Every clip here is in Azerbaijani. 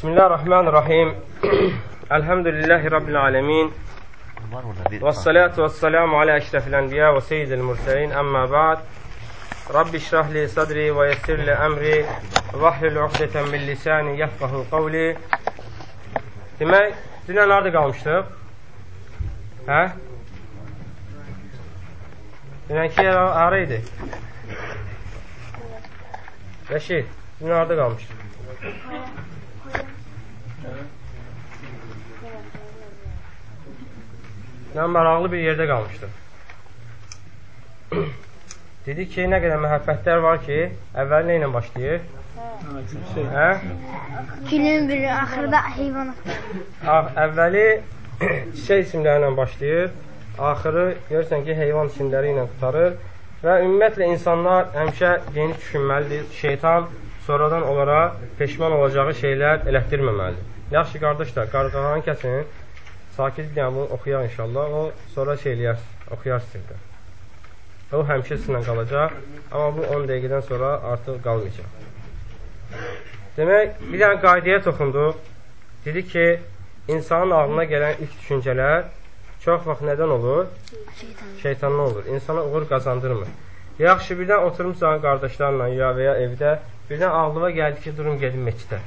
بسم الله الرحمن الرحيم الحمد لله رب العالمين والصلاة والسلام على أشرف الأنبياء وسيد المرسلين أما بعد رب اشرح لي صدري ويسر لي أمري وأحلل عقدة من لساني يفقه قولي Demək, dünən harada qalmışdıq? ها Dünənki yer hara idi? Rəşid, dünən harada qalmışdıq? Mən maraqlı bir yerdə qalmışdım. Dedi ki, nə qədər məhəbbətlər var ki, əvvəl nə ilə başlayır? Hə? Günün biri, axırda heyvan Ah, əvvəli çiçək isimləri ilə başlayır, axırı görürsən ki, heyvan isimləri ilə tutarır və ümumiyyətlə insanlar həmişə yeni düşünməlidir. Şeytan sonradan onlara peşman olacağı şeylər elətdirməməlidir. Yaxşı qardaşlar, qarqağanı kəsin. Sakit bunu oxuyaq inşallah. O sonra şey eləyər, oxuyar sizdə. O həmişə sizinlə qalacaq, amma bu 10 dəqiqədən sonra artıq qalmayacaq. Demək, bir dənə qaydaya toxunduq. Dedi ki, insanın ağlına gələn ilk düşüncələr çox vaxt nədən olur? Şeytan. Şeytandan olur. İnsana uğur qazandırmır. Yaxşı, birdən oturmuşsan qardaşlarla ya və ya evdə, birdən ağlıma gəldi ki, durum gedim meçidə.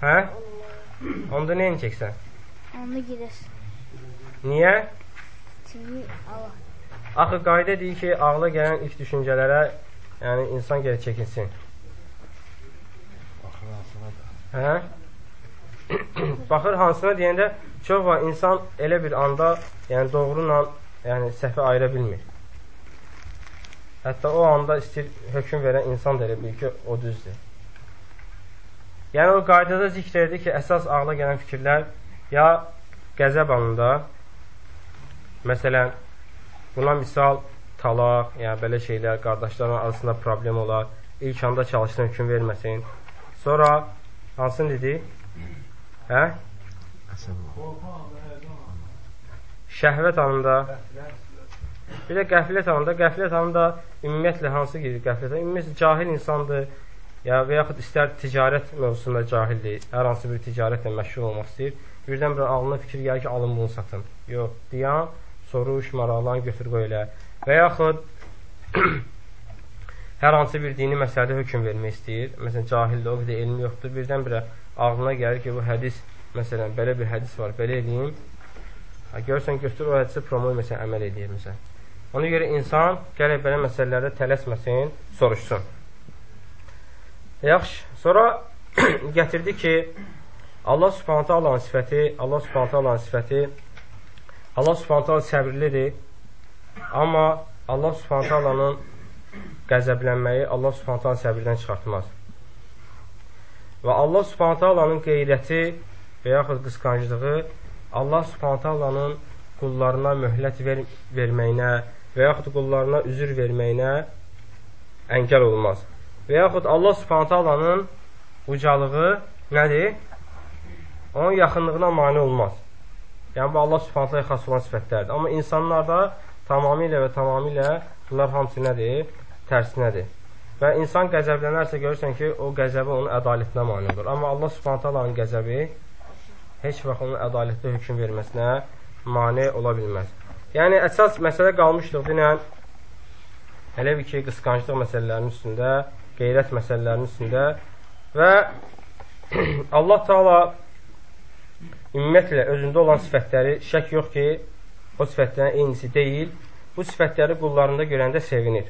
Hə? Onda nə edəcəksən? Onda gider. Niyə? Çünki Allah. Axı qayda deyir ki, ağla gələn ilk düşüncələrə, yəni insan geri çəkinsin. Hə? Baxır hansına deyəndə çox var insan elə bir anda, yəni doğruyla, yəni səhvi ayıra bilmir. Hətta o anda istəyir hökm verən insan da elə bilir ki, o düzdür. Yəni o qaydada zikr edir ki, əsas ağla gələn fikirlər ya qəzəb anında, məsələn, buna misal talaq, yəni belə şeylər, qardaşların arasında problem olar, ilk anda çalışsın hökm verməsin. Sonra hansını dedi? Hə? Şəhvət anında Bir də qəflət anında, qəflət anında ümumiyyətlə hansı gedir qəflətə? Ümumiyyətlə cahil insandır, ya və yaxud istər ticarət mövzusunda cahildir, hər hansı bir ticarətlə məşğul olmaq istəyir. Birdən-birə ağlına fikir gəlir ki, alın bunu satın. Yox, dayan, soruş, maraqlan, götür qoy elə. Və yaxud hər hansı bir dini məsələdə hökm vermək istəyir. Məsələn, cahildir, o qədər elmi yoxdur. Birdən-birə ağlına gəlir ki, bu hədis, məsələn, belə bir hədis var, belə eləyim. Ha, görsən, götür o hədisə promoy, məsələn, əməl edir, məsələn. Ona görə insan gələk belə məsələlərdə tələsməsin, soruşsun. Yaxşı, sonra gətirdi ki, Allah subhanətə Allahın sifəti, Allah subhanətə Allahın sifəti, Allah subhanətə Allah səbirlidir, amma Allah subhanətə Allahın qəzəblənməyi Allah subhanətə Allah səbirdən çıxartmaz. Və Allah subhanətə Allahın qeyrəti və yaxud qısqanclığı Allah subhanətə Allahın qullarına möhlət ver verməyinə və yaxud qullarına üzür verməyinə əngəl olmaz. Və yaxud Allah subhanətə Allahın ucalığı nədir? Onun yaxınlığına mani olmaz. Yəni, bu Allah subhanətə xas olan sifətlərdir. Amma insanlarda tamamilə və tamamilə bunlar hamısı nədir? Tərsinədir. Və insan qəzəblənərsə görürsən ki, o qəzəbi onun ədalətinə mani olur. Amma Allah subhanətə Allahın qəzəbi heç vaxt onun ədalətli hökum verməsinə mani ola bilməz. Yəni, əsas məsələ qalmışdıq dinən, elə bir ki, qısqanclıq məsələlərinin üstündə, qeyrət məsələlərinin üstündə və Allah Taala ümumiyyətlə özündə olan sifətləri şək yox ki, o sifətlərin eynisi deyil. Bu sifətləri qullarında görəndə sevinir.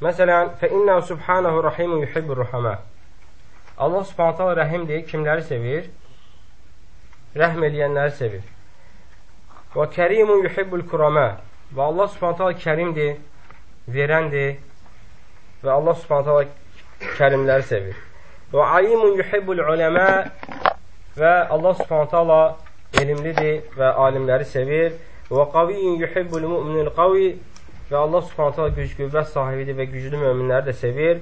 Məsələn, inna subhanahu rahimun yuhibbur ruhama. Allah Subhanahu taala rəhimdir, kimləri sevir? Rəhm eləyənləri sevir. Və kərimun yuhibbul kuramə. Və Allah Subhanahu taala kərimdir, verəndir və Allah Subhanahu taala kərimləri sevir. Və alimun yuhibbul uləmə və Allah Subhanahu taala elmlidir və alimləri sevir. Və qaviyyun yuhibbul mu'minul qavi və Allah Subhanahu taala güc qüvvət sahibidir və güclü möminləri də sevir.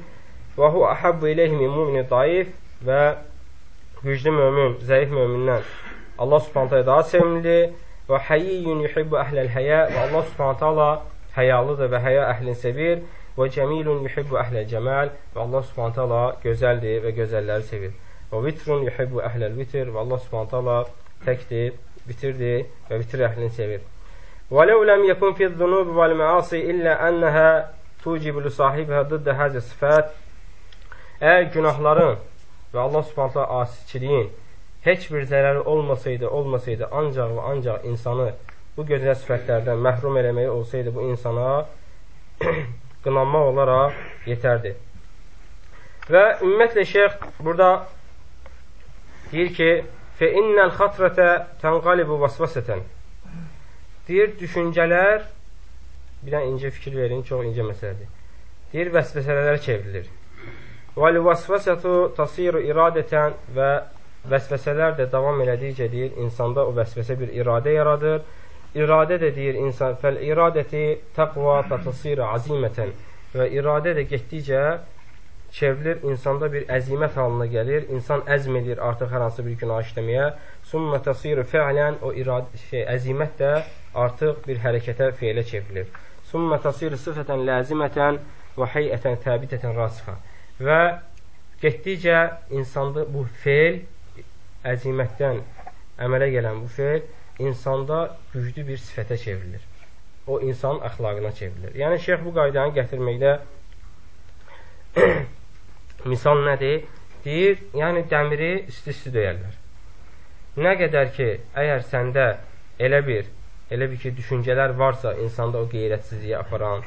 Və hu ahabbu ileyhi min mu'minin daif və güclü mömin, zəif mömindən Allah Subhanahu taala daha sevimlidir Və həyiyyün yuhibbu əhləl həyə və Allah subhanət hala həyalıdır və həya əhlini sevir və cəmilun yuhibbu əhləl cəməl və Allah subhanət hala gözəldir və gözəlləri sevir. Və vitrun yuhibbu əhləl vitr və Allah Subhanahu taala təkdir, bitirdir və vitr əhlini sevir. Və ləv ləm yekun fi zunub vəl məasi illə ənəhə tucibu sahibhə dıddə həzə sifət Əgər günahların və Allah Subhanahu taala asiçiliyin heç bir zərəri olmasaydı, olmasaydı ancaq və ancaq insanı bu gözəl sifətlərdən məhrum eləməyi olsaydı bu insana qınanmaq olaraq yetərdi. Və ümumiyyətlə şeyx burada deyir ki, Fə innəl xatrətə tənqalibu vasvasətən. Deyir, düşüncələr, bir dənə incə fikir verin, çox incə məsələdir. Deyir, vəsvəsələrə çevrilir. Və vasvasətu tasiru iradətən və vəsvəsələr də davam elədikcə deyir, insanda o vəsvəsə bir iradə yaradır. İradə də deyir insan, fəl iradəti təqva fətasira azimətən və iradə də getdikcə çevrilir, insanda bir əzimət halına gəlir, insan əzm edir artıq hər hansı bir günah işləməyə. Summa tasiru fə'lən o irad şey əzimət də artıq bir hərəkətə, fe'lə çevrilir. Summa tasiru sifətən lazimətən və heyətən təbitətən rasixə. Və getdikcə insanda bu fe'l əzimətdən əmələ gələn bu fe'l insanda güclü bir sifətə çevrilir. O insanın əxlaqına çevrilir. Yəni şeyx bu qaydanı gətirməkdə Misal nədir? Deyir, yəni dəmiri isti-isti döyərlər. Nə qədər ki, əgər səndə elə bir, elə bir ki, düşüncələr varsa, insanda o qeyrətsizliyə aparan,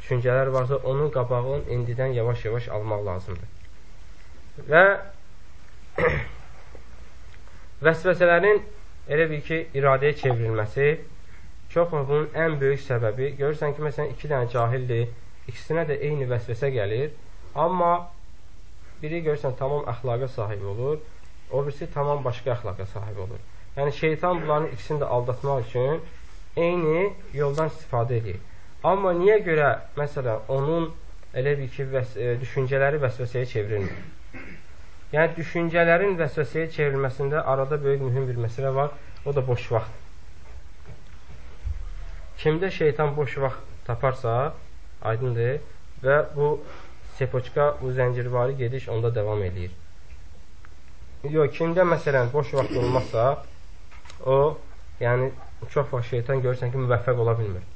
düşüncələr varsa, onun qabağını indidən yavaş-yavaş almaq lazımdır. Və vəsvəsələrin elə bir ki, iradəyə çevrilməsi çox bunun ən böyük səbəbi, görürsən ki, məsələn, iki dənə cahildir, ikisinə də eyni vəsvəsə gəlir, amma Biri görürsən tamam əxlaqa sahib olur, o birisi tamam başqa əxlaqa sahib olur. Yəni şeytan bunların ikisini də aldatmaq üçün eyni yoldan istifadə edir. Amma niyə görə məsələn onun elə bir ki, vəs e, düşüncələri vəsvəsəyə çevrilmir? Yəni düşüncələrin vəsvəsəyə çevrilməsində arada böyük mühüm bir məsələ var, o da boş vaxt. Kimdə şeytan boş vaxt taparsa, aydındır və bu sepoçka bu zəncirvari gediş onda davam edir. Yox, kimdə məsələn boş vaxt olmazsa, o, yəni çox vaxt şeytan görürsən ki, müvəffəq ola bilmir.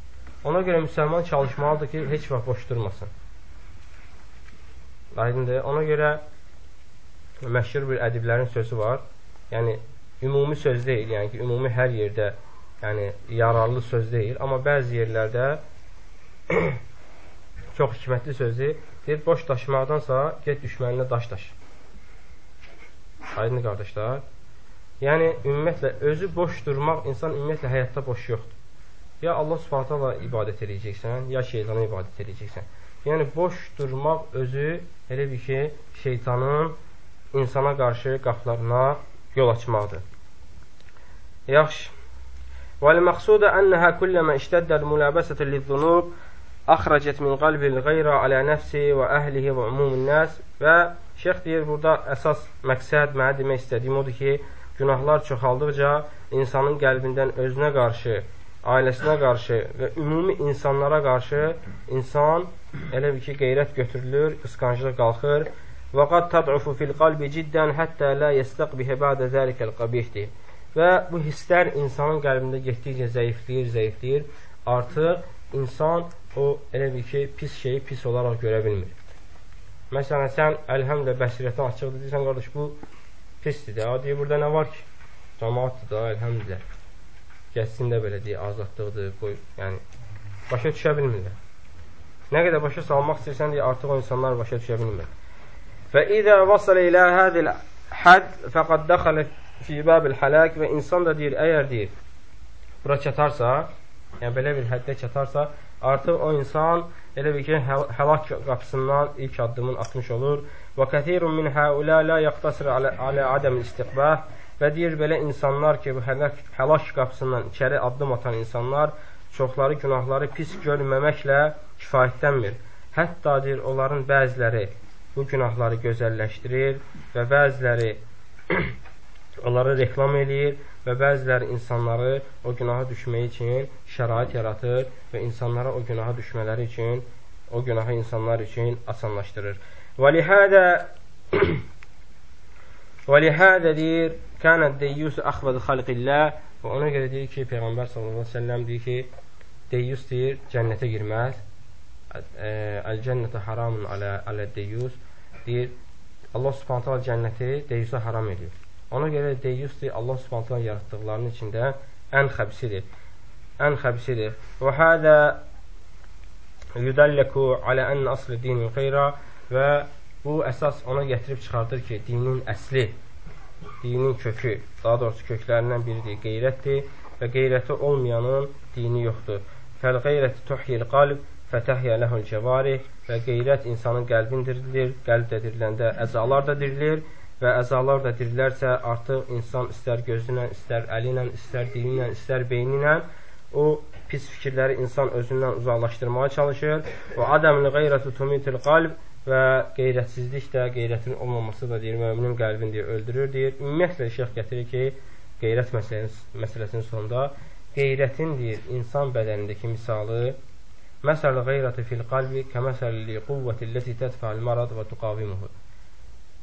Ona görə müsəlman çalışmalıdır ki, heç vaxt boş durmasın. Aydındır. Ona görə məşhur bir ədiblərin sözü var. Yəni, ümumi söz deyil, yəni ki, ümumi hər yerdə yəni, yararlı söz deyil. Amma bəzi yerlərdə çox hikmətli sözdür. Deyir, boş daşımaqdansa get düşməninə daş daş. Aydın qardaşlar. Yəni, ümumiyyətlə, özü boş durmaq, insan ümumiyyətlə həyatda boş yoxdur. Ya Allah subhanətələ ibadət edəcəksən, ya şeytana ibadət edəcəksən. Yəni, boş durmaq özü elə bir ki, şeytanın insana qarşı qaplarına yol açmaqdır. Yaxşı. وَالْمَقْسُودَ أَنَّهَا كُلَّمَا اشْتَدَّ الْمُلَابَسَةُ لِلذُّنُوبِ Axracət min qalbil qeyra alə nəfsi və əhlihi və umumun nəs və şeyx deyir, burada əsas məqsəd, mənə demək istədiyim odur ki, günahlar çoxaldıqca insanın qəlbindən özünə qarşı, ailəsinə qarşı və ümumi insanlara qarşı insan elə bir ki, qeyrət götürülür, qısqanclıq qalxır. Və qad tad'ufu fil qalbi ciddən həttə la yestaqbihi ba'də zəlikəl qabihdir. Və bu hisslər insanın qəlbində getdikcə zəifləyir, zəifləyir. Artıq insan o elə bir ki, pis şeyi pis olaraq görə bilmir. Məsələn, sən əlhəmdə bəsirətin açıqdır, deyirsən, qardaş, bu pisdir də. Deyir, burada nə var ki? Cəmaatdır da, əlhəmdə. Gəlsin də belə deyir, azadlıqdır, qoy, yəni, başa düşə bilmirlər. Nə qədər başa salmaq istəyirsən, deyə artıq o insanlar başa düşə bilmir. İdə vasal ilə hədil həd fəqad dəxələ fi bəbil hələk və insan da deyir, əgər deyir, bura çatarsa, yəni belə bir həddə çatarsa, artıq o insan elə bir ki, həlak qapısından ilk addımını atmış olur. Və kəthirun min həulə la yaqtasir alə, adəm istiqbah və deyir belə insanlar ki, həlak, həlak qapısından içəri addım atan insanlar çoxları günahları pis görməməklə kifayətlənmir. Hətta deyir, onların bəziləri bu günahları gözəlləşdirir və bəziləri onları reklam eləyir və bəziləri insanları o günaha düşməyi üçün şərait yaratır və insanlara o günaha düşmələri üçün o günahı insanlar üçün asanlaşdırır. Və lihədə Və lihədə deyir, kənət deyyus əxvəd xalqillah və ona görə deyir ki, Peyğəmbər sallallahu əleyhi və səlləm deyir ki, deyyus deyir, cənnətə girməz. Əl-cənnətə haramun alə alə deyyus deyir, Allah Subhanahu taala cənnəti deyyusa haram edir. Ona görə deyyus deyir, Allah Subhanahu taala yaratdıqlarının içində ən xəbisidir. Ən xəbisidir. Və hədə yudalləku alə ən aslı dinin xeyra və Bu əsas ona gətirib çıxardır ki, dinin əsli, dinin kökü, daha doğrusu köklərindən biridir, qeyrətdir və qeyrəti olmayanın dini yoxdur. Fəl qeyrəti tuhyil qalb fətəhyə ləhul cəvarih və qeyrət insanın qəlbin dirilir, qəlb də diriləndə əzalar da dirilir və əzalar da dirilərsə artıq insan istər gözü ilə, istər əli ilə, istər dili ilə, istər beyni ilə o pis fikirləri insan özündən uzaqlaşdırmağa çalışır. Və adəmli qeyrətu tumitil qalb və qeyrətsizlik də, qeyrətin olmaması da deyir, möminin qəlbini deyir, öldürür, deyir. Ümumiyyətlə şeyx gətirir ki, qeyrət məsələsinin sonunda qeyrətin deyir, insan bədənindəki misalı Məsəl qeyrəti fil qalbi kəməsəli quvvəti ləti tədfəl marad və tuqavimuhu.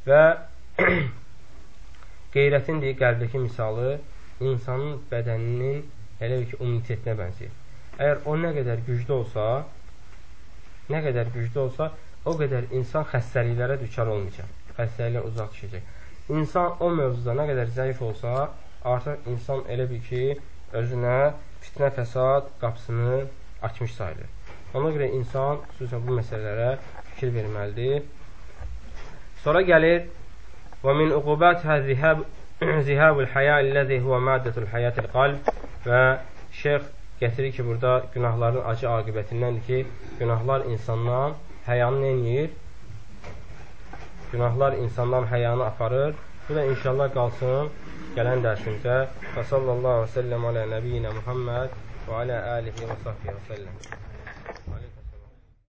Və qeyrətin deyir, qəlbdəki misalı insanın bədəninin elə ki, immunitetinə bənzəyir. Əgər o nə qədər güclü olsa, nə qədər güclü olsa, o qədər insan xəstəliklərə düçar olmayacaq. Xəstəliklə uzaq düşəcək. İnsan o mövzuda nə qədər zəif olsa, artıq insan elə bil ki, özünə fitnə fəsad qapısını açmış sayılır. Ona görə insan xüsusən bu məsələlərə fikir verməlidir. Sonra gəlir və min uqubətə zihab zihabul haya illəzi huwa maddətul hayatil qalb və şeyx gətirir ki, burada günahların acı aqibətindəndir ki, günahlar insandan həyanı neyir? Günahlar insandan həyanı aparır. Bu da inşallah qalsın gələn dərsimizə. Və sallallahu aleyhi və səlləm alə nəbiyyinə Muhammed və alə alihi və sahbihi və səlləm.